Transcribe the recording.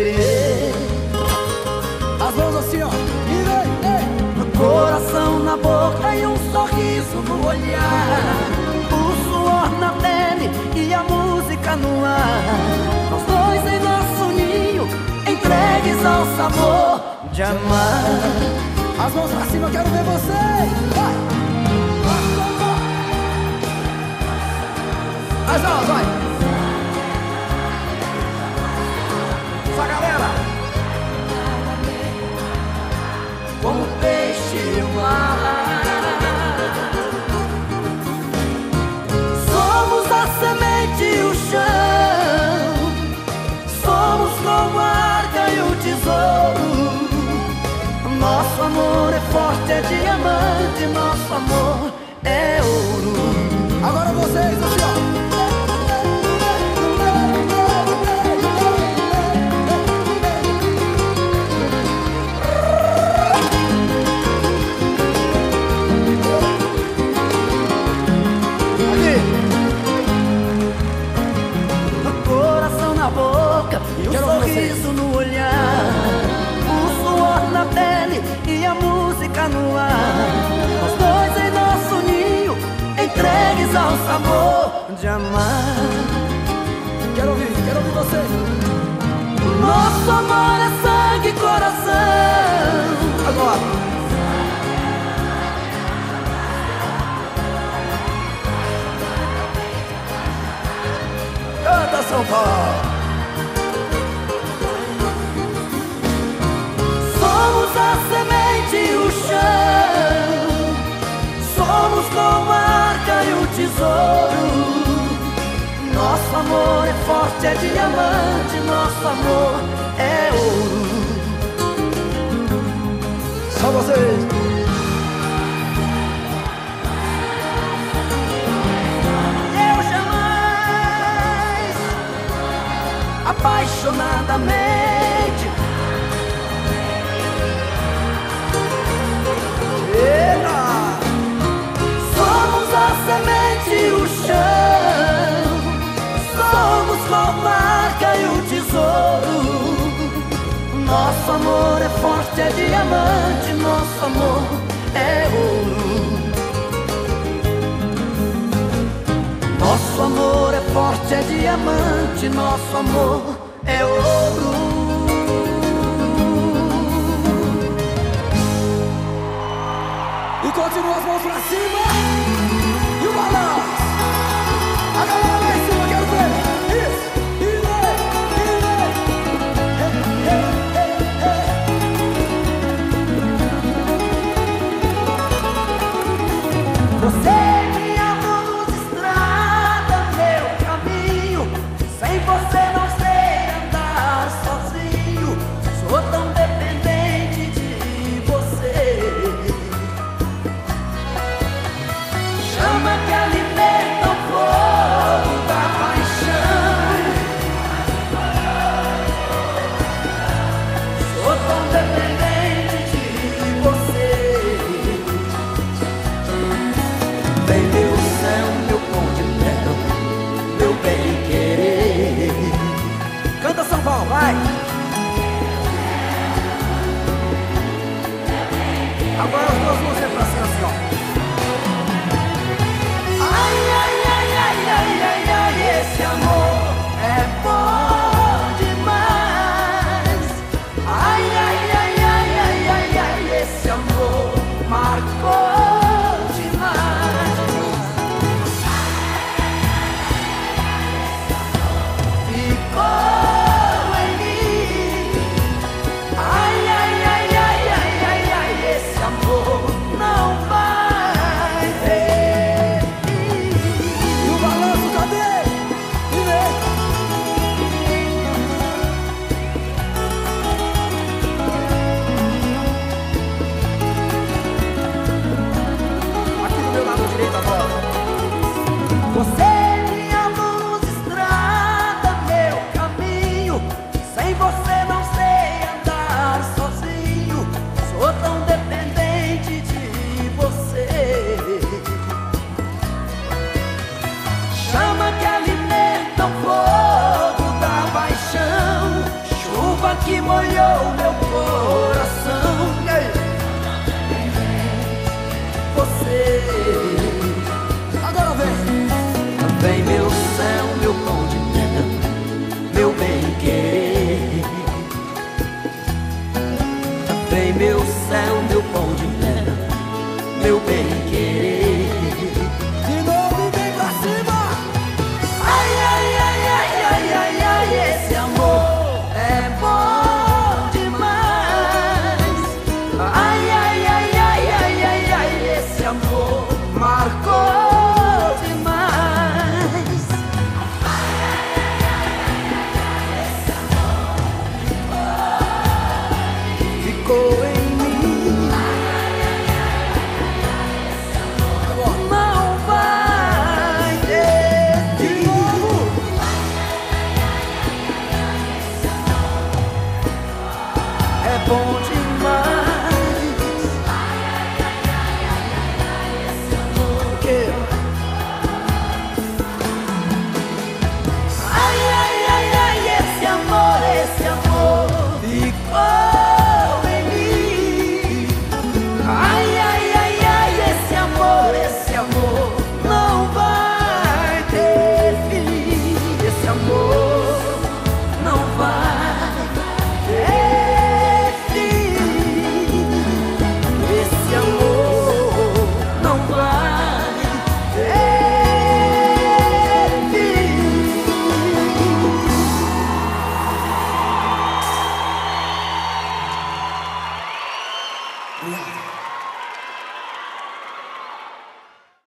querer. As mãos assim, ó. E vem, vem. Coração na boca e um sorriso no olhar. O suor na pele e a música no ar. Nós dois em nosso ninho, entregues ao sabor de amar. As mãos pra cima, eu quero ver vocês. Vai. As mãos, vai. Diamante, nosso amor Nós dois em nosso ninho, entregues ao sabor de amar. Quero ouvir, quero ouvir vocês. Nosso amor é sangue e coração. Agora. Canta São Paulo. Amor é forte, é diamante. Nosso amor é ouro. Só vocês. Eu jamais, apaixonadamente. Nosso amor é forte, é diamante. Nosso amor é ouro. Nosso amor é forte, é diamante. Nosso amor é ouro. Vem meu céu, meu pão de é